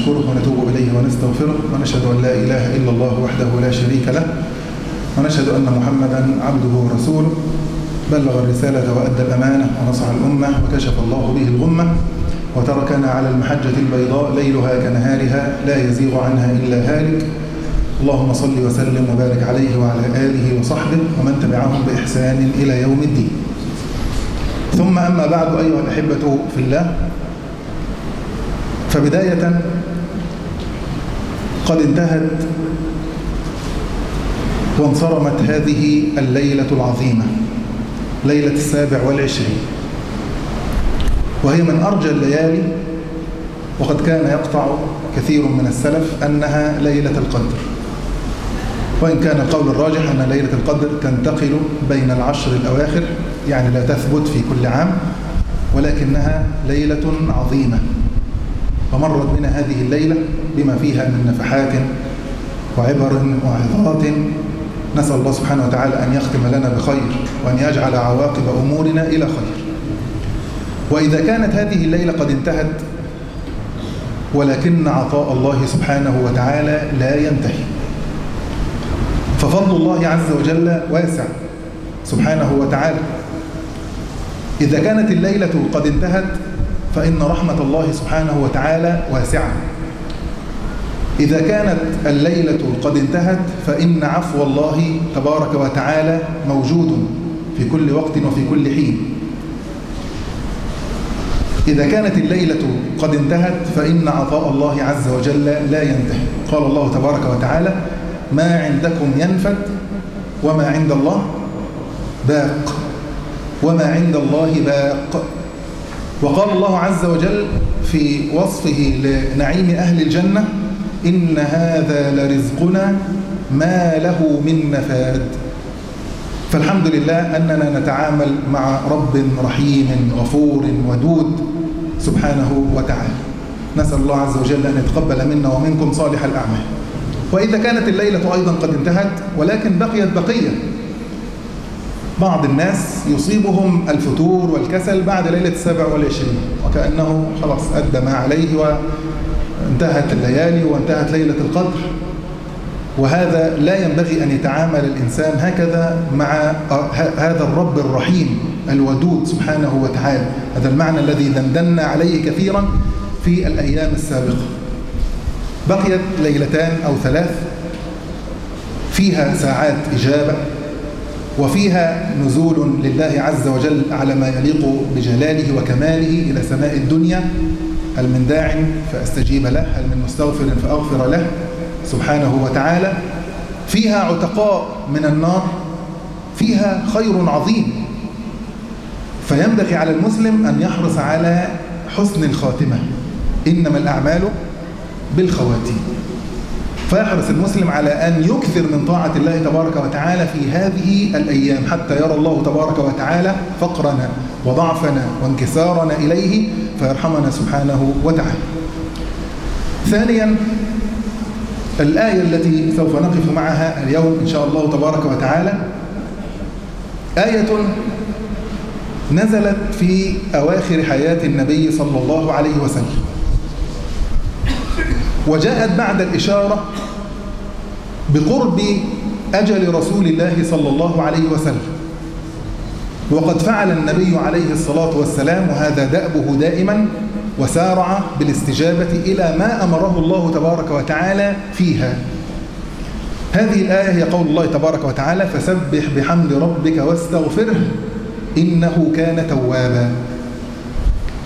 ونشكره ونتوب إليه ونستغفره ونشهد أن لا إله إلا الله وحده لا شريك له ونشهد أن محمدا عبده ورسوله. بلغ الرسالة وأدى الأمانة ونصح الأمة وكشف الله به الغمة وتركنا على المحجة البيضاء ليلها كنهارها لا يزيغ عنها إلا هالك. اللهم صل وسلم وبارك عليه وعلى آله وصحبه ومن تبعهم بإحسان إلى يوم الدين. ثم أما بعد أيها الأحبة في الله فبداية قد انتهت وانصرمت هذه الليلة العظيمة ليلة السابع والعشرين. وهي من أرجى الليالي وقد كان يقطع كثير من السلف أنها ليلة القدر. وإن كان القول الراجح أن ليلة القدر تنتقل بين العشر الأواخر يعني لا تثبت في كل عام ولكنها ليلة عظيمة. ومرت بنا هذه الليلة بما فيها من نفحات وعبر وعظات. نسأل الله سبحانه وتعالى أن يختم لنا بخير وأن يجعل عواقب أمورنا إلى خير. وإذا كانت هذه الليلة قد انتهت ولكن عطاء الله سبحانه وتعالى لا ينتهي. ففضل الله عز وجل واسع سبحانه وتعالى. إذا كانت الليلة قد انتهت فإن رحمة الله سبحانه وتعالى واسعة. إذا كانت الليلة قد انتهت فإن عفو الله تبارك وتعالى موجود في كل وقت وفي كل حين. إذا كانت الليلة قد انتهت فإن عطاء الله عز وجل لا ينتهي. قال الله تبارك وتعالى ما عندكم ينفد وما عند الله باق وما عند الله باق. وقال الله عز وجل في وصفه لنعيم أهل الجنة إن هذا لرزقنا ما له من نفاد فالحمد لله أننا نتعامل مع رب رحيم غفور ودود سبحانه وتعالى. نسأل الله عز وجل أن يتقبل منا ومنكم صالح الأعمال. وإذا كانت الليلة أيضا قد انتهت ولكن بقيت بقية. بعض الناس يصيبهم الفتور والكسل بعد ليلة السابع والعشرين وكأنه خلاص أدى ما عليه وانتهت الليالي وانتهت ليلة القدر. وهذا لا ينبغي أن يتعامل الإنسان هكذا مع هذا الرب الرحيم الودود سبحانه وتعالى. هذا المعنى الذي دندنا عليه كثيرا في الأيام السابقة. بقيت ليلتان أو ثلاث فيها ساعات إجابة وفيها نزول لله عز وجل على ما يليق بجلاله وكماله إلى سماء الدنيا. هل من داع فأستجيب له هل من مستغفر فأغفر له سبحانه وتعالى. فيها عتقاء من النار فيها خير عظيم. فينبغي على المسلم أن يحرص على حسن الخاتمة. إنما الأعمال بالخواتيم. فيحرص المسلم على أن يكثر من طاعة الله تبارك وتعالى في هذه الأيام حتى يرى الله تبارك وتعالى فقرنا وضعفنا وانكسارنا إليه فيرحمنا سبحانه وتعالى. ثانيا الآية التي سوف نقف معها اليوم إن شاء الله تبارك وتعالى آية نزلت في أواخر حياة النبي صلى الله عليه وسلم. وجاءت بعد الإشارة بقرب أجل رسول الله صلى الله عليه وسلم. وقد فعل النبي عليه الصلاة والسلام وهذا دأبه دائما وسارع بالاستجابة إلى ما أمره الله تبارك وتعالى فيها. هذه الآية هي قول الله تبارك وتعالى فسبح بحمد ربك واستغفره إنه كان توابا.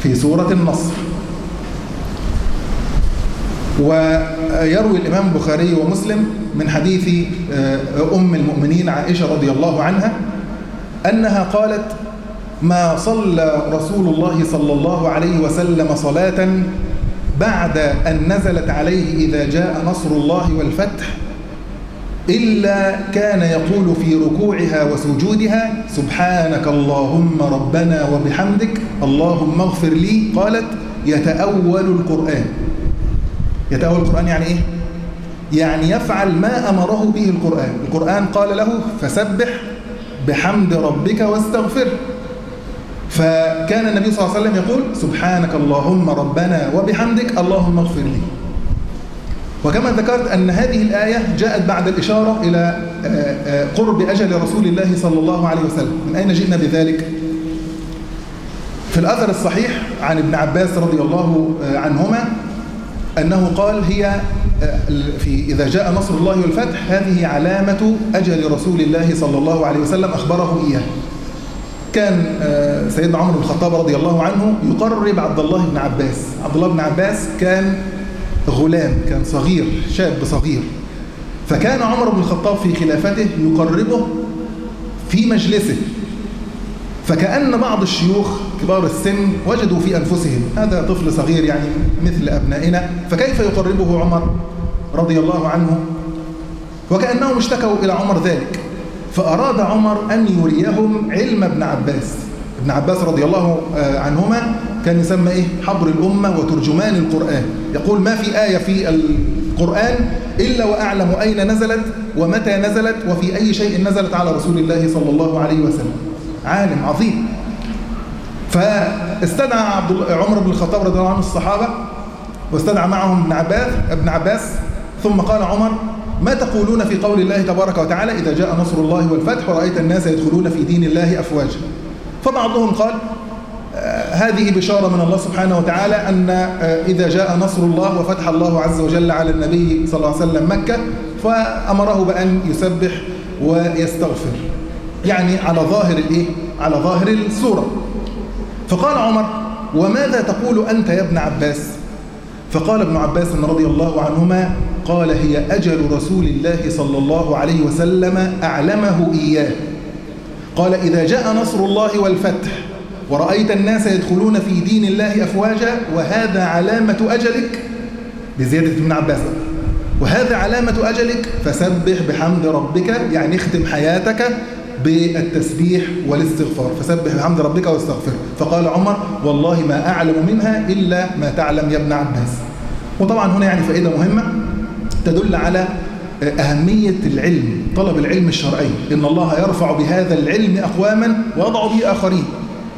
في سورة النصر. ويروي الإمام البخاري ومسلم من حديث أم المؤمنين عائشة رضي الله عنها أنها قالت ما صلى رسول الله صلى الله عليه وسلم صلاة بعد أن نزلت عليه إذا جاء نصر الله والفتح إلا كان يقول في ركوعها وسجودها سبحانك اللهم ربنا وبحمدك اللهم اغفر لي قالت يتأول القرآن. يتأول القرآن يعني إيه؟ يعني يفعل ما أمره به القرآن القرآن قال له فسبح بحمد ربك واستغفر فكان النبي صلى الله عليه وسلم يقول سبحانك اللهم ربنا وبحمدك اللهم اغفر لي وكما ذكرت أن هذه الآية جاءت بعد الإشارة إلى قرب أجل رسول الله صلى الله عليه وسلم من أين جئنا بذلك؟ في الأثر الصحيح عن ابن عباس رضي الله عنهما أنه قال هي في إذا جاء نصر الله والفتح هذه علامة أجل رسول الله صلى الله عليه وسلم أخبره إياه. كان سيدنا عمر بن الخطاب رضي الله عنه يقرب عبد الله بن عباس. عبد الله بن عباس كان غلام كان صغير شاب صغير. فكان عمر بن الخطاب في خلافته يقربه في مجلسه. فكأن بعض الشيوخ كبار السن وجدوا في أنفسهم. هذا طفل صغير يعني مثل أبنائنا. فكيف يقربه عمر رضي الله عنه؟ وكأنهم اشتكوا إلى عمر ذلك. فأراد عمر أن يريهم علم ابن عباس. ابن عباس رضي الله عنهما كان يسمى إيه؟ حبر الأمة وترجمان القرآن. يقول ما في آية في القرآن إلا وأعلم أين نزلت ومتى نزلت وفي أي شيء نزلت على رسول الله صلى الله عليه وسلم. عالم عظيم. فاستدعى عبد عمر بن الخطاب رضي الله عنه الصحابة واستدعى معهم ابن عباس ابن عباس ثم قال عمر ما تقولون في قول الله تبارك وتعالى إذا جاء نصر الله والفتح ورأيت الناس يدخلون في دين الله أفواجا فبعضهم قال هذه بشارة من الله سبحانه وتعالى أن إذا جاء نصر الله وفتح الله عز وجل على النبي صلى الله عليه وسلم مكة فأمره بأن يسبح ويستغفر. يعني على ظاهر الإيه؟ على ظاهر السورة. فقال عمر وماذا تقول أنت يا ابن عباس؟ فقال ابن عباس رضي الله عنهما قال هي أجل رسول الله صلى الله عليه وسلم أعلمه إياه. قال إذا جاء نصر الله والفتح ورأيت الناس يدخلون في دين الله أفواجا وهذا علامة أجلك؟ بزيادة ابن عباس وهذا علامة أجلك؟ فسبح بحمد ربك يعني اختم حياتك بالتسبيح والاستغفار. فسبح بحمد ربك واستغفر فقال عمر والله ما أعلم منها إلا ما تعلم يا ابن عباس. وطبعا هنا يعني فائدة مهمة تدل على أهمية العلم طلب العلم الشرعي. إن الله يرفع بهذا العلم أقواما ويضع به آخرين.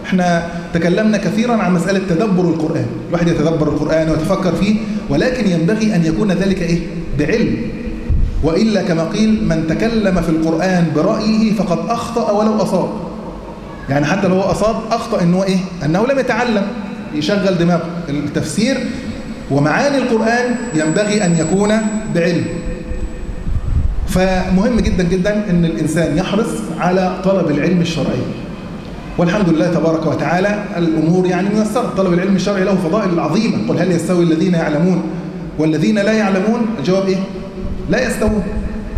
إحنا تكلمنا كثيرا عن مسألة تدبر القرآن. الواحد يتدبر القرآن ويتفكر فيه ولكن ينبغي أن يكون ذلك إيه؟ بعلم. وإلا كما قيل من تكلم في القرآن برأيه فقد أخطأ ولو أصاب. يعني حتى لو أصاب أخطأ أنه إيه؟ أنه لم يتعلم يشغل دماغه. التفسير ومعاني القرآن ينبغي أن يكون بعلم. فمهم جدا جدا أن الإنسان يحرص على طلب العلم الشرعي. والحمد لله تبارك وتعالى الأمور يعني ميسرة. طلب العلم الشرعي له فضائل عظيمة. قل هل يستوي الذين يعلمون والذين لا يعلمون؟ الجواب إيه؟ لا يستوون.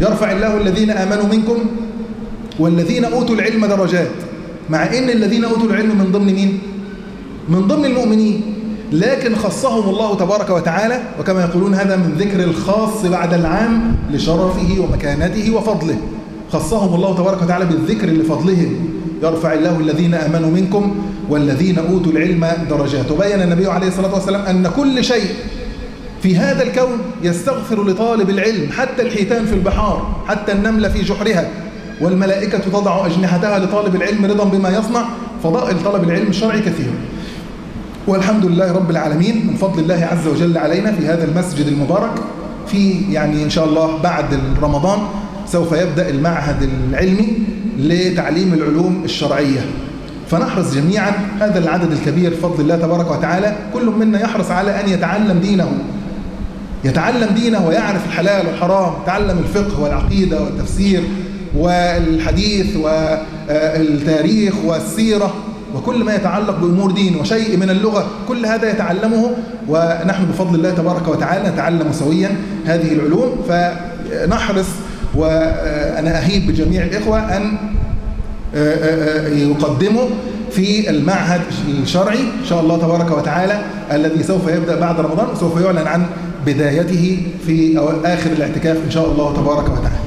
يرفع الله الذين آمنوا منكم والذين أوتوا العلم درجات مع إن الذين أوتوا العلم من ضمن مين؟ من ضمن المؤمنين. لكن خصهم الله تبارك وتعالى وكما يقولون هذا من ذكر الخاص بعد العام لشرفه ومكانته وفضله. خصهم الله تبارك وتعالى بالذكر لفضلهم يرفع الله الذين آمنوا منكم والذين أوتوا العلم درجات. وبين النبي عليه الصلاة والسلام أن كل شيء في هذا الكون يستغفر لطالب العلم حتى الحيتان في البحار حتى النملة في جحرها. والملائكة تضع أجنحتها لطالب العلم رضا بما يصنع فضائل طلب العلم الشرعي كثير. والحمد لله رب العالمين من فضل الله عز وجل علينا في هذا المسجد المبارك في يعني إن شاء الله بعد رمضان سوف يبدأ المعهد العلمي لتعليم العلوم الشرعية. فنحرص جميعا هذا العدد الكبير بفضل الله تبارك وتعالى كل منا يحرص على أن يتعلم دينه. يتعلم دينه ويعرف الحلال والحرام يتعلم الفقه والعقيدة والتفسير والحديث والتاريخ والسيرة وكل ما يتعلق بأمور دين وشيء من اللغة كل هذا يتعلمه ونحن بفضل الله تبارك وتعالى نتعلم سويا هذه العلوم. فنحرص وأنا أهيب بجميع الإخوة أن يقدموا في المعهد الشرعي إن شاء الله تبارك وتعالى الذي سوف يبدأ بعد رمضان وسوف يعلن عن بدايته في آخر الاعتكاف إن شاء الله تبارك وتعالى.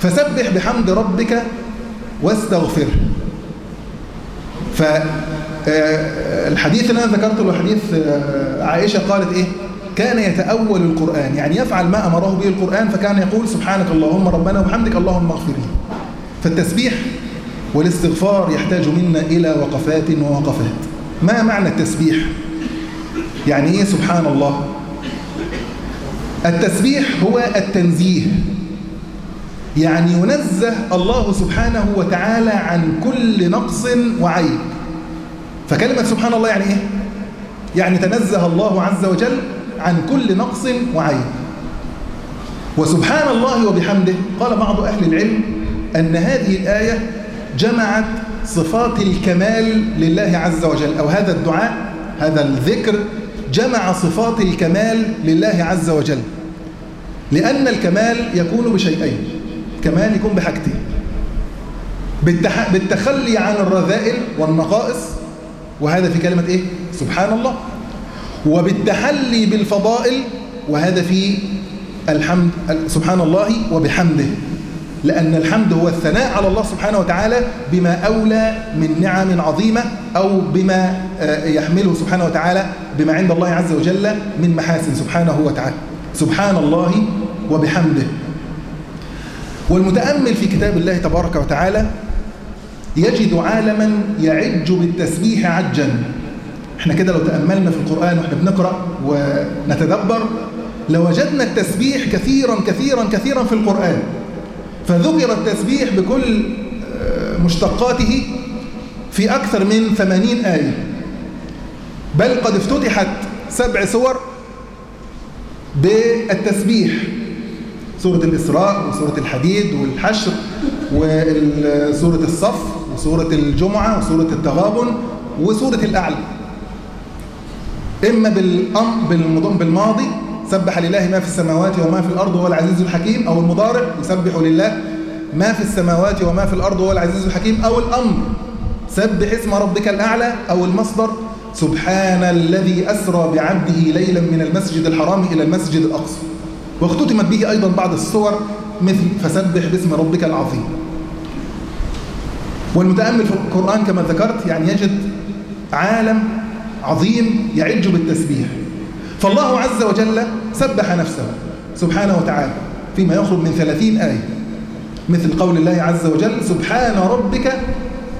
فسبح بحمد ربك واستغفره فالحديث اللي أنا ذكرته حديث عائشة قالت إيه؟ كان يتأول القرآن يعني يفعل ما أمره به القرآن فكان يقول سبحانك اللهم ربنا وبحمدك اللهم اغفر لي. فالتسبيح والاستغفار يحتاج منا إلى وقفات ووقفات. ما معنى التسبيح؟ يعني إيه سبحان الله؟ التسبيح هو التنزيه. يعني ينزه الله سبحانه وتعالى عن كل نقص وعيب. فكلمة سبحان الله يعني إيه؟ يعني تنزه الله عز وجل عن كل نقص وعيب. وسبحان الله وبحمده قال بعض أهل العلم أن هذه الآية جمعت صفات الكمال لله عز وجل أو هذا الدعاء هذا الذكر جمع صفات الكمال لله عز وجل. لأن الكمال يكون بشيئين. الكمال يكون بحاجتين. بالتخلي عن الرذائل والنقائص وهذا في كلمة إيه؟ سبحان الله وبالتحلي بالفضائل وهذا في الحمد سبحان الله وبحمده. لأن الحمد هو الثناء على الله سبحانه وتعالى بما أولى من نعم عظيمة أو بما يحمله سبحانه وتعالى بما عند الله عز وجل من محاسن سبحانه وتعالى. سبحان الله وبحمده. والمتأمل في كتاب الله تبارك وتعالى يجد عالما يعج بالتسبيح عجا. إحنا كده لو تأملنا في القرآن وإحنا بنقرأ ونتدبر لوجدنا التسبيح كثيرا كثيرا كثيرا في القرآن. فذكر التسبيح بكل مشتقاته في أكثر من ثمانين آية. بل قد افتتحت سبع سور بالتسبيح. سورة الإسراء وسورة الحديد والحشر وسورة الصف وسورة الجمعة وسورة التغابن وسورة الأعلى. إما بالماضي سبح لله ما في السماوات وما في الأرض وهو العزيز الحكيم أو المضارع يسبح لله ما في السماوات وما في الأرض وهو العزيز الحكيم أو الأمر سبح اسم ربك الأعلى أو المصدر سبحان الذي أسرى بعبده ليلا من المسجد الحرام إلى المسجد الأقصى. واختتمت به أيضا بعض الصور مثل فسبح باسم ربك العظيم. والمتأمل في القرآن كما ذكرت يعني يجد عالم عظيم يعج بالتسبيح. فالله عز وجل سبح نفسه سبحانه وتعالى فيما يخرج من ثلاثين آية. مثل قول الله عز وجل سبحان ربك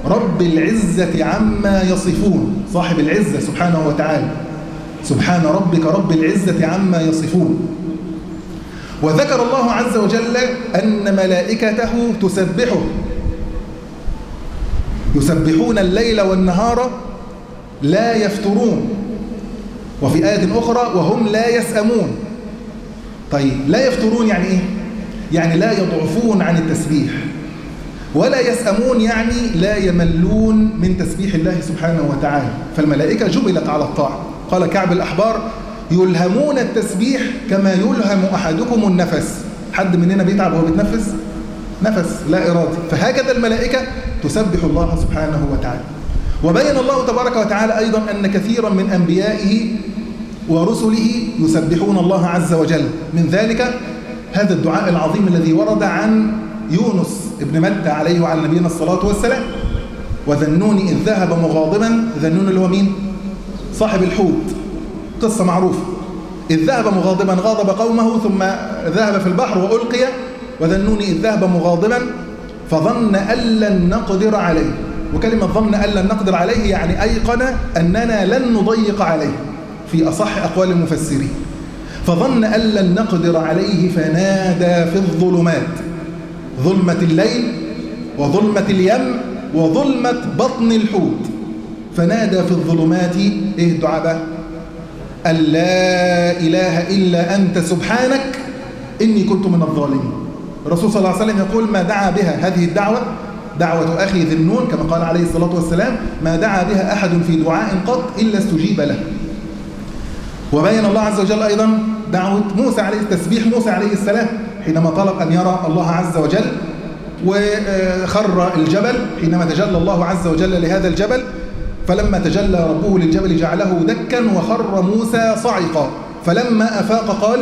رب العزة عما يصفون. صاحب العزة سبحانه وتعالى. سبحان ربك رب العزة عما يصفون. وذكر الله عز وجل أن ملائكته تسبحه. يسبحون الليل والنهار لا يفترون. وفي آية أخرى وهم لا يسأمون. طيب لا يفترون يعني إيه؟ يعني لا يضعفون عن التسبيح. ولا يسأمون يعني لا يملون من تسبيح الله سبحانه وتعالى. فالملائكة جبلت على الطاعة. قال كعب الأحبار يلهمون التسبيح كما يلهم أحدكم النفس. حد مننا بيتعب وهو بيتنفس؟ نفس لا إرادي فهكذا الملائكة تسبح الله سبحانه وتعالى. وبين الله تبارك وتعالى أيضا أن كثيرا من أنبيائه ورسله يسبحون الله عز وجل. من ذلك هذا الدعاء العظيم الذي ورد عن يونس ابن متى عليه وعلى نبينا الصلاة والسلام. وذنون إذ ذهب مغاضبا ذنون اللي هو مين؟ صاحب الحوت. قصة معروفة. إذ ذهب مغاضبا غاضب قومه ثم ذهب في البحر وألقي. وذنون إذ ذهب مغاضبا فظن أن لن نقدر عليه. وكلمة ظن أن لن نقدر عليه يعني أيقن أننا لن نضيق عليه في أصح أقوال المفسرين. فظن أن لن نقدر عليه فنادى في الظلمات. ظلمة الليل وظلمة اليم وظلمة بطن الحوت. فنادى في الظلمات الدعاء بقى أن لا إله إلا أنت سبحانك إني كنت من الظالمين. الرسول صلى الله عليه وسلم يقول ما دعا بها هذه الدعوة؟ دعوة أخي ذي النون كما قال عليه الصلاة والسلام ما دعا بها أحد في دعاء قط إلا استجيب له. وبين الله عز وجل أيضا دعوة موسى عليه تسبيح موسى عليه السلام. حينما طلب أن يرى الله عز وجل وخر الجبل حينما تجلى الله عز وجل لهذا الجبل فلما تجلى ربه للجبل جعله دكا وخر موسى صعقا. فلما أفاق قال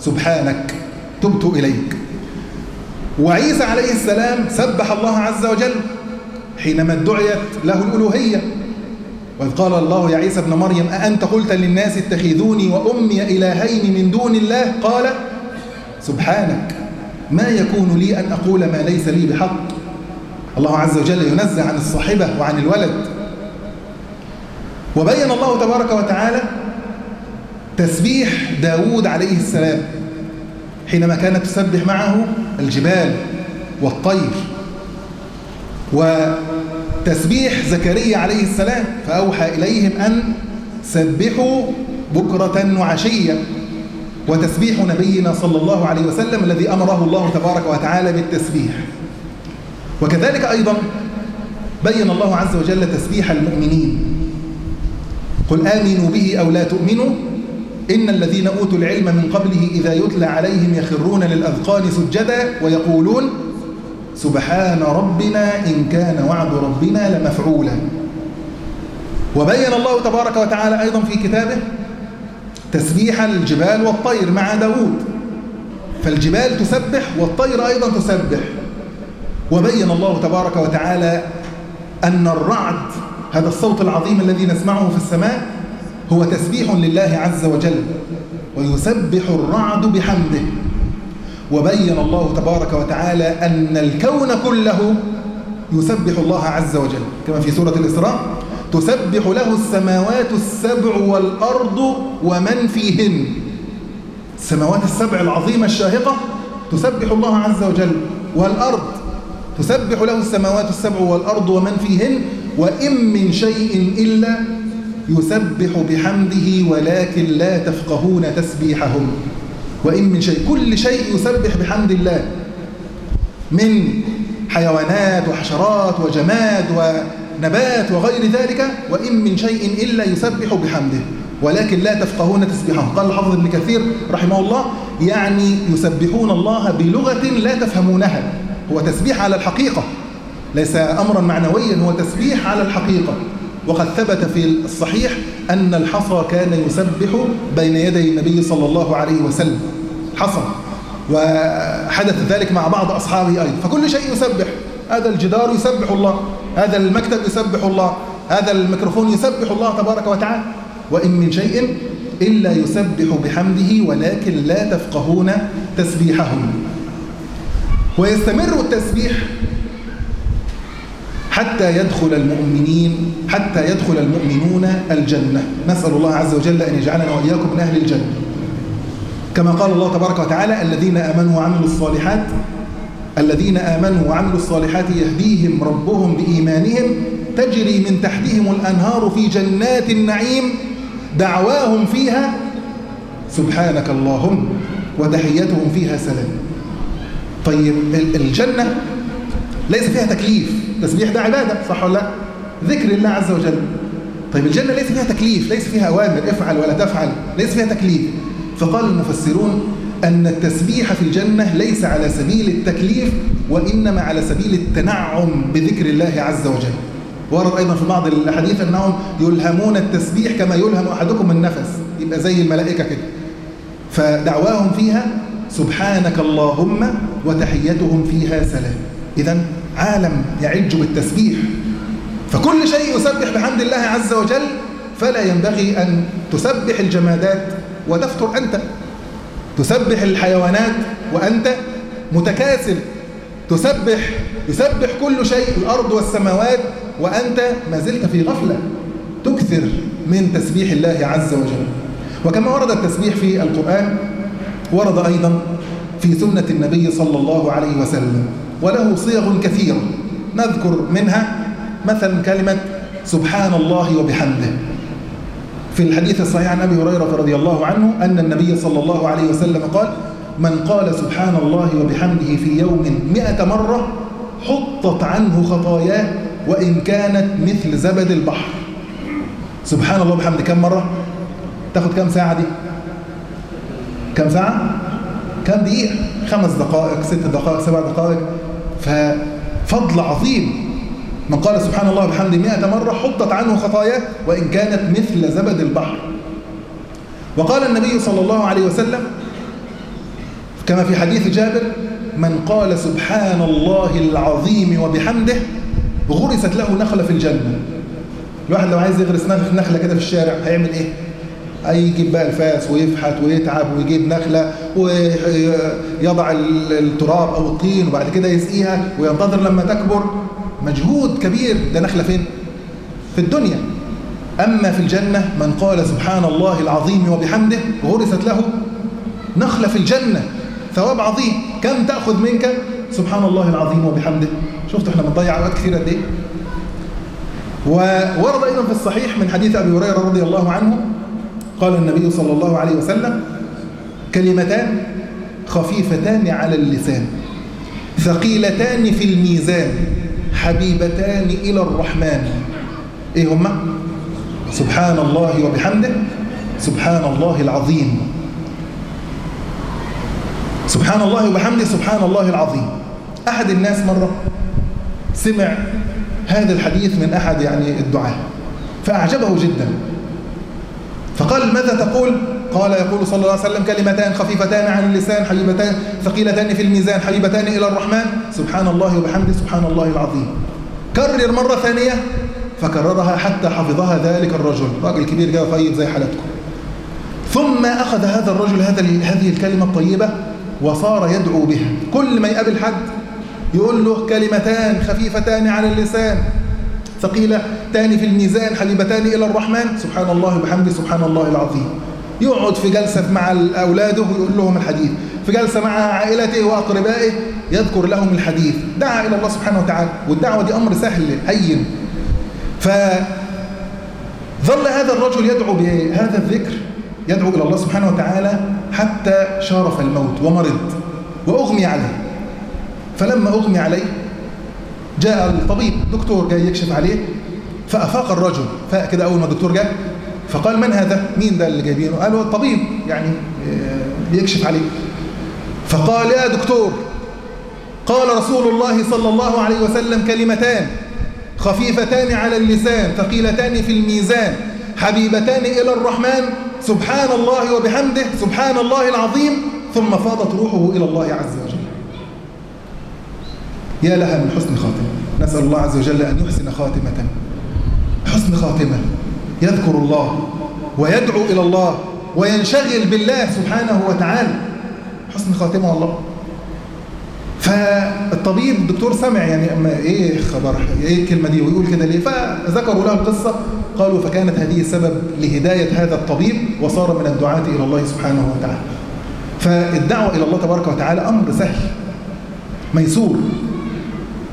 سبحانك تبت إليك. وعيسى عليه السلام سبح الله عز وجل حينما ادعيت له الألوهية. وإذ قال الله يا عيسى ابن مريم أأنت قلت للناس اتخذوني وأمي إلهين من دون الله؟ قال سبحانك. ما يكون لي أن أقول ما ليس لي بحق. الله عز وجل ينزه عن الصاحبة وعن الولد. وبين الله تبارك وتعالى تسبيح داود عليه السلام حينما كانت تسبح معه الجبال والطير. وتسبيح زكريا عليه السلام فأوحى إليهم أن سبحوا بكرة وعشية. وتسبيح نبينا صلى الله عليه وسلم الذي أمره الله تبارك وتعالى بالتسبيح. وكذلك أيضا بين الله عز وجل تسبيح المؤمنين. قل آمنوا به أو لا تؤمنوا إن الذين أوتوا العلم من قبله إذا يتلى عليهم يخرون للأذقان سجدا ويقولون سبحان ربنا إن كان وعد ربنا لمفعولا. وبين الله تبارك وتعالى أيضا في كتابه تسبيح الجبال والطير مع داود. فالجبال تسبح والطير أيضا تسبح. وبين الله تبارك وتعالى أن الرعد هذا الصوت العظيم الذي نسمعه في السماء هو تسبيح لله عز وجل. ويسبح الرعد بحمده. وبين الله تبارك وتعالى أن الكون كله يسبح الله عز وجل. كما في سورة الإسراء تسبح له السماوات السبع والأرض ومن فيهن. السماوات السبع العظيمة الشاهقة تسبح الله عز وجل. والأرض تسبح له السماوات السبع والأرض ومن فيهن. وإن من شيء إلا يسبح بحمده ولكن لا تفقهون تسبيحهم. وإن من شيء كل شيء يسبح بحمد الله. من حيوانات وحشرات وجماد ونبات وغير ذلك وإن من شيء إلا يسبح بحمده. ولكن لا تفقهون تسبيحهم قال الحافظ ابن كثير رحمه الله يعني يسبحون الله بلغة لا تفهمونها. هو تسبيح على الحقيقة. ليس أمرا معنويا هو تسبيح على الحقيقة. وقد ثبت في الصحيح أن الحصى كان يسبح بين يدي النبي صلى الله عليه وسلم. حصى وحدث ذلك مع بعض أصحابه أيضا. فكل شيء يسبح. هذا الجدار يسبح الله هذا المكتب يسبح الله هذا الميكروفون يسبح الله تبارك وتعالى. وإن من شيء إلا يسبح بحمده ولكن لا تفقهون تسبيحهم. ويستمر التسبيح حتى يدخل المؤمنين حتى يدخل المؤمنون الجنة. نسأل الله عز وجل أن يجعلنا وإياكم من أهل الجنة. كما قال الله تبارك وتعالى الذين آمنوا وعملوا الصالحات الذين آمنوا وعملوا الصالحات يهديهم ربهم بإيمانهم تجري من تحتهم الأنهار في جنات النعيم دعواهم فيها سبحانك اللهم وتحيتهم فيها سلام. طيب الجنة ليس فيها تكليف. تسبيح ده عبادة صح ولا لا؟ ذكر الله عز وجل. طيب الجنة ليس فيها تكليف ليس فيها أوامر افعل ولا تفعل ليس فيها تكليف. فقال المفسرون أن التسبيح في الجنة ليس على سبيل التكليف وإنما على سبيل التنعم بذكر الله عز وجل. ورد أيضا في بعض الحديث أنهم يلهمون التسبيح كما يلهم أحدكم النفس. يبقى زي الملائكة كده. فدعواهم فيها سبحانك اللهم وتحيتهم فيها سلام. إذا عالم يعج بالتسبيح. فكل شيء يسبح بحمد الله عز وجل فلا ينبغي أن تسبح الجمادات وتفتر أنت. تسبح الحيوانات وأنت متكاسل. تسبح يسبح كل شيء الأرض والسماوات وأنت ما زلت في غفلة. تكثر من تسبيح الله عز وجل. وكما ورد التسبيح في القرآن ورد أيضا في سنة النبي صلى الله عليه وسلم وله صيغ كثيرة. نذكر منها مثلا كلمة سبحان الله وبحمده. في الحديث الصحيح عن أبي هريرة رضي الله عنه أن النبي صلى الله عليه وسلم قال من قال سبحان الله وبحمده في يوم مئة مرة حطت عنه خطاياه وإن كانت مثل زبد البحر سبحان الله وبحمده كم مرة؟ تاخد كم ساعة دي؟ كم ساعة؟ كم دقيقة؟ خمس دقائق ست دقائق سبع دقائق ففضل عظيم من قال سبحان الله وبحمده مئة مرة حطت عنه خطاياه وإن كانت مثل زبد البحر. وقال النبي صلى الله عليه وسلم كما في حديث جابر من قال سبحان الله العظيم وبحمده غرست له نخلة في الجنة. الواحد لو عايز يغرس نخلة كده في الشارع هيعمل إيه؟ هيجيب بقى الفاس ويفحت ويتعب ويجيب نخلة ويضع التراب أو الطين وبعد كده يسقيها وينتظر لما تكبر. مجهود كبير ده نخلة فين؟ في الدنيا. أما في الجنة من قال سبحان الله العظيم وبحمده غرست له نخلة في الجنة ثواب عظيم. كم تأخذ منك؟ سبحان الله العظيم وبحمده. شفت إحنا بنضيع أوقات كثيرة قد إيه؟ وورد أيضا في الصحيح من حديث أبي هريرة رضي الله عنه قال النبي صلى الله عليه وسلم كلمتان خفيفتان على اللسان ثقيلتان في الميزان. حبيبتان إلى الرحمن. إيه هما؟ سبحان الله وبحمده. سبحان الله العظيم. سبحان الله وبحمده سبحان الله العظيم. أحد الناس مرة سمع هذا الحديث من أحد يعني الدعاة فأعجبه جدا. فقال ماذا تقول؟ قال يقول صلى الله عليه وسلم كلمتان خفيفتان عن اللسان حبيبتان ثقيلتان في الميزان حبيبتان إلى الرحمن. سبحان الله وبحمده سبحان الله العظيم. كرر مرة ثانية فكررها حتى حفظها ذلك الرجل. راجل كبير كده طيب زي حالتكم. ثم أخذ هذا الرجل هذا هذه الكلمة الطيبة وصار يدعو بها. كل ما يقابل حد يقول له كلمتان خفيفتان على اللسان. ثقيلتان في الميزان حبيبتان إلى الرحمن. سبحان الله وبحمده سبحان الله العظيم. يقعد في جلسة مع أولاده ويقول لهم الحديث. في جلسة مع عائلته وأقربائه يذكر لهم الحديث. دعا إلى الله سبحانه وتعالى والدعوة دي أمر سهل هين. فظل هذا الرجل يدعو بهذا الذكر يدعو إلى الله سبحانه وتعالى حتى شارف الموت ومرض وأغمي عليه. فلما أغمي عليه جاء الطبيب دكتور جاي يكشف عليه فأفاق الرجل فاق كده أول ما الدكتور جاء فقال من هذا؟ مين ده اللي جايبينه؟ قالوا الطبيب يعني بيكشف عليه فقال يا دكتور قال رسول الله صلى الله عليه وسلم كلمتان خفيفتان على اللسان ثقيلتان في الميزان حبيبتان إلى الرحمن سبحان الله وبحمده سبحان الله العظيم ثم فاضت روحه إلى الله عز وجل يا لها من حسن خاتمة. نسأل الله عز وجل أن يحسن خاتمة. حسن خاتمة. يذكر الله ويدعو إلى الله وينشغل بالله سبحانه وتعالى. حسن خاتمة والله. فالطبيب الدكتور سمع يعني أما إيه خبر إيه الكلمة دي ويقول كده ليه؟ فذكروا له القصة. قالوا فكانت هذه سبب لهداية هذا الطبيب وصار من الدعاة إلى الله سبحانه وتعالى. فالدعوة إلى الله تبارك وتعالى أمر سهل ميسور.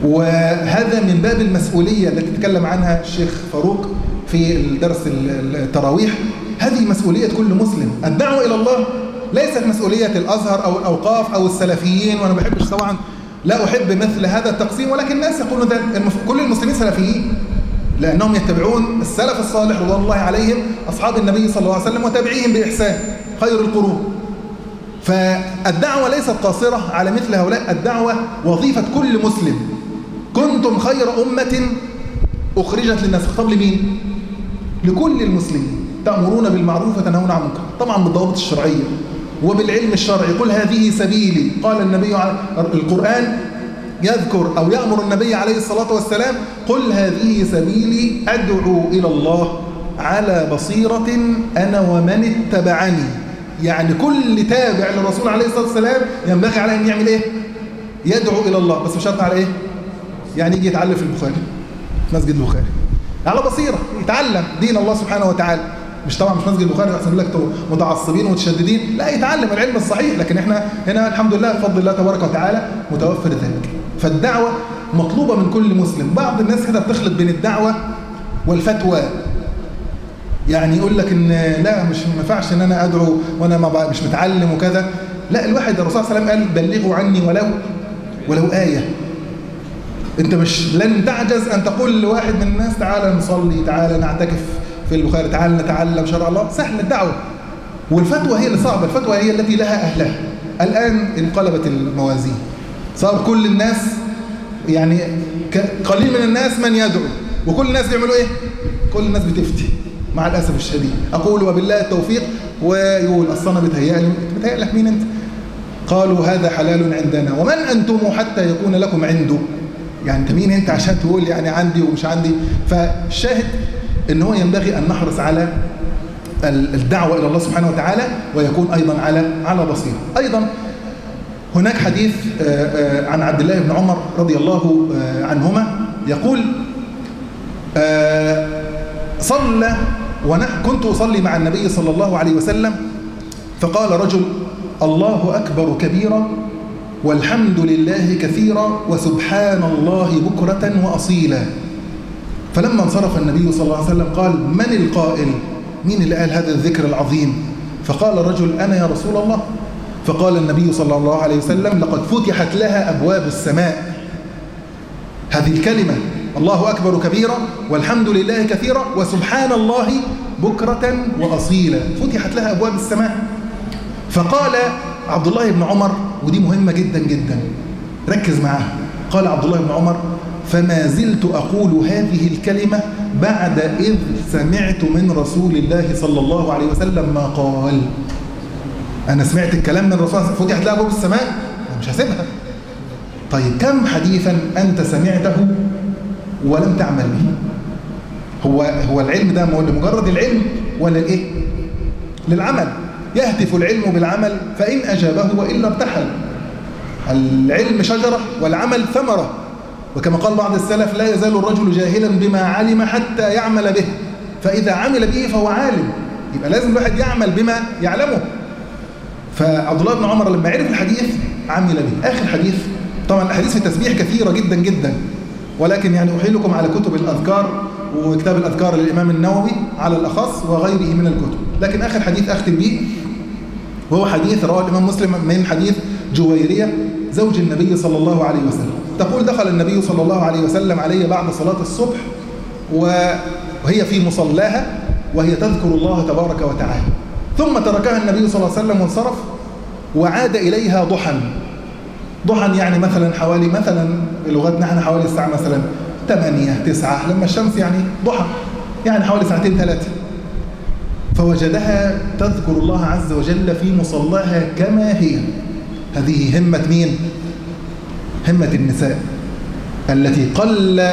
وهذا من باب المسؤولية التي تكلم عنها الشيخ فاروق في الدرس التراويح. هذه مسؤولية كل مسلم. الدعوة إلى الله ليست مسؤولية الأزهر أو الأوقاف أو السلفيين وأنا ما بحبش طبعا لا أحب مثل هذا التقسيم ولكن الناس يقولون كل المسلمين سلفيين لأنهم يتبعون السلف الصالح رضوان الله عليهم أصحاب النبي صلى الله عليه وسلم وتابعيهم بإحسان. خير القرون. فالدعوة ليست قاصرة على مثل هؤلاء. الدعوة وظيفة كل مسلم. كنتم خير أمة أخرجت للناس. خطاب لمين؟ لكل المسلمين. تأمرون بالمعروف وتنهون عن المنكر. طبعا بالضوابط الشرعية وبالعلم الشرعي. قل هذه سبيلي. قال النبي القرآن يذكر أو يأمر النبي عليه الصلاة والسلام قل هذه سبيلي أدعو إلى الله على بصيرة أنا ومن اتبعني. يعني كل تابع للرسول عليه الصلاة والسلام ينبغي عليه أن يعمل إيه؟ يدعو إلى الله. بس بشرط على إيه؟ يعني يجي يتعلم في البخاري مسجد البخاري. على بصيرة يتعلم دين الله سبحانه وتعالى. مش طبعا مش مسجد البخاري أحسن لك متعصبين ومتشددين. لا يتعلم العلم الصحيح. لكن إحنا هنا الحمد لله بفضل الله تبارك وتعالى متوفر ذلك. فالدعوة مطلوبة من كل مسلم. بعض الناس كده بتخلط بين الدعوة والفتوى. يعني يقول لك إن لا مش ما ينفعش إن أنا أدعو وأنا ما مش متعلم وكذا. لا الواحد الرسول صلى الله عليه وسلم قال بلغوا عني ولو ولو آية. انت مش لن تعجز أن تقول لواحد من الناس تعالى نصلي تعالى نعتكف في البخاري تعالى نتعلم شرع الله. سهل الدعوة. والفتوى هي اللي صعبة الفتوى هي التي لها أهلها. الآن انقلبت الموازين. صار كل الناس يعني قليل من الناس من يدعو. وكل الناس بيعملوا إيه؟ كل الناس بتفتي مع الأسف الشديد. أقول وبالله التوفيق ويقول أصل أنا بتهيألي بتهيأ لك مين أنت؟ قالوا هذا حلال عندنا. ومن أنتم حتى يكون لكم عنده؟ يعني أنت مين أنت عشان تقول يعني عندي ومش عندي؟ فالشاهد إن هو ينبغي أن نحرص على الدعوة إلى الله سبحانه وتعالى ويكون أيضا على على بصيرة. أيضا هناك حديث عن عبد الله بن عمر رضي الله عنهما يقول آه صلى كنت أصلي مع النبي صلى الله عليه وسلم فقال رجل الله أكبر كبيرا والحمد لله كثيرا وسبحان الله بكرة وأصيلا. فلما انصرف النبي صلى الله عليه وسلم قال من القائل؟ مين اللي قال هذا الذكر العظيم؟ فقال الرجل أنا يا رسول الله. فقال النبي صلى الله عليه وسلم لقد فتحت لها أبواب السماء. هذه الكلمة الله أكبر كبيرا والحمد لله كثيرا وسبحان الله بكرة وأصيلا. فتحت لها أبواب السماء. فقال عبد الله بن عمر ودي مهمة جدا جدا. ركز معاها. قال عبد الله بن عمر فما زلت أقول هذه الكلمة بعد إذ سمعت من رسول الله صلى الله عليه وسلم ما قال. أنا سمعت الكلام من الرسول فتحت لها أبواب السماء مش هسيبها. طيب كم حديثا أنت سمعته ولم تعمل به؟ هو هو العلم ده لمجرد العلم ولا الإيه؟ للعمل. يهتف العلم بالعمل فإن أجابه وإلا ارتحل العلم شجرة والعمل ثمرة. وكما قال بعض السلف لا يزال الرجل جاهلا بما علم حتى يعمل به. فإذا عمل به فهو عالم. يبقى لازم الواحد يعمل بما يعلمه. فعبد الله بن عمر لما عرف الحديث عمل به. آخر حديث طبعا الأحاديث في التسبيح كثيرة جدا جدا. ولكن يعني أحيلكم على كتب الأذكار. وكتاب الأذكار للإمام النووي على الأخص وغيره من الكتب. لكن آخر حديث أختم به وهو حديث رواه الإمام مسلم من حديث جويرية زوج النبي صلى الله عليه وسلم. تقول دخل النبي صلى الله عليه وسلم علي بعد صلاة الصبح وهي في مصلاها وهي تذكر الله تبارك وتعالى. ثم تركها النبي صلى الله عليه وسلم وانصرف وعاد إليها ضحى ضحى يعني مثلا حوالي مثلا بلغتنا إحنا حوالي الساعة مثلا 8 9 لما الشمس يعني ضحى يعني حوالي ساعتين ثلاثة. فوجدها تذكر الله عز وجل في مصلاها كما هي. هذه همة مين؟ همة النساء التي قل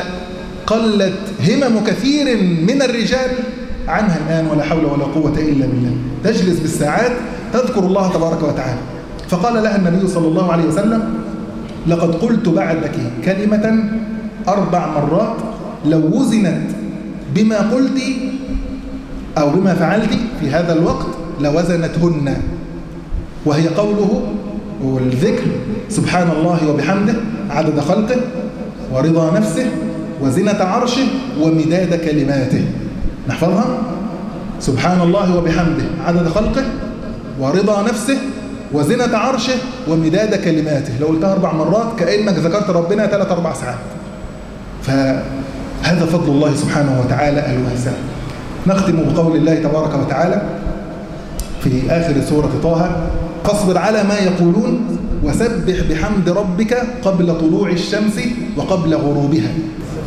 قلت همم كثير من الرجال عنها الآن ولا حول ولا قوة إلا بالله. تجلس بالساعات تذكر الله تبارك وتعالى. فقال لها النبي صلى الله عليه وسلم لقد قلت بعدك كلمة أربع مرات لو وزنت بما قلت أو بما فعلت في هذا الوقت لوزنتهن. وهي قوله والذكر سبحان الله وبحمده عدد خلقه ورضا نفسه وزنة عرشه ومداد كلماته. نحفظها؟ سبحان الله وبحمده عدد خلقه ورضا نفسه وزنة عرشه ومداد كلماته. لو قلتها أربع مرات كأنك ذكرت ربنا ثلاث أربع ساعات. فهذا فضل الله سبحانه وتعالى الواسع نختم بقول الله تبارك وتعالى في آخر سورة طه فاصبر على ما يقولون وسبح بحمد ربك قبل طلوع الشمس وقبل غروبها.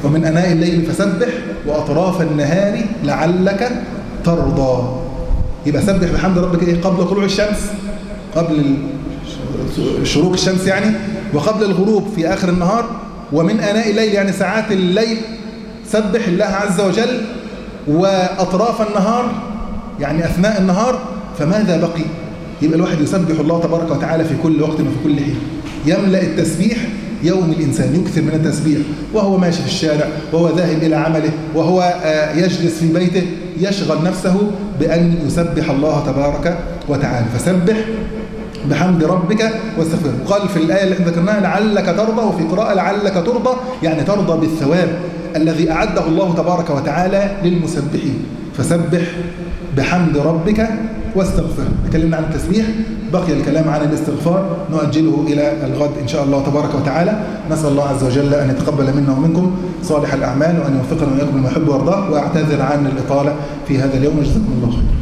ومن أناء الليل فسبح وأطراف النهار لعلك ترضى. يبقى سبح بحمد ربك إيه؟ قبل طلوع الشمس؟ قبل شروق الشمس يعني؟ وقبل الغروب في آخر النهار؟ ومن آناء الليل يعني ساعات الليل سبح الله عز وجل وأطراف النهار يعني أثناء النهار فماذا بقي؟ يبقى الواحد يسبح الله تبارك وتعالى في كل وقت وفي كل حين. يملأ التسبيح يوم الإنسان يكثر من التسبيح. وهو ماشي في الشارع وهو ذاهب إلى عمله وهو يجلس في بيته يشغل نفسه بأن يسبح الله تبارك وتعالى. فسبح بحمد ربك واستغفره قال في الآية اللي إحنا ذكرناها لعلك ترضى وفي قراءة لعلك ترضى يعني ترضى بالثواب الذي أعده الله تبارك وتعالى للمسبحين. فسبح بحمد ربك واستغفره تكلمنا عن التسبيح. بقي الكلام عن الاستغفار. نؤجله إلى الغد إن شاء الله تبارك وتعالى. نسأل الله عز وجل أن يتقبل منا ومنكم صالح الأعمال وأن يوفقنا وإياكم لما يحب ويرضاه وأعتذر عن الإطالة في هذا اليوم. وجزاكم الله خير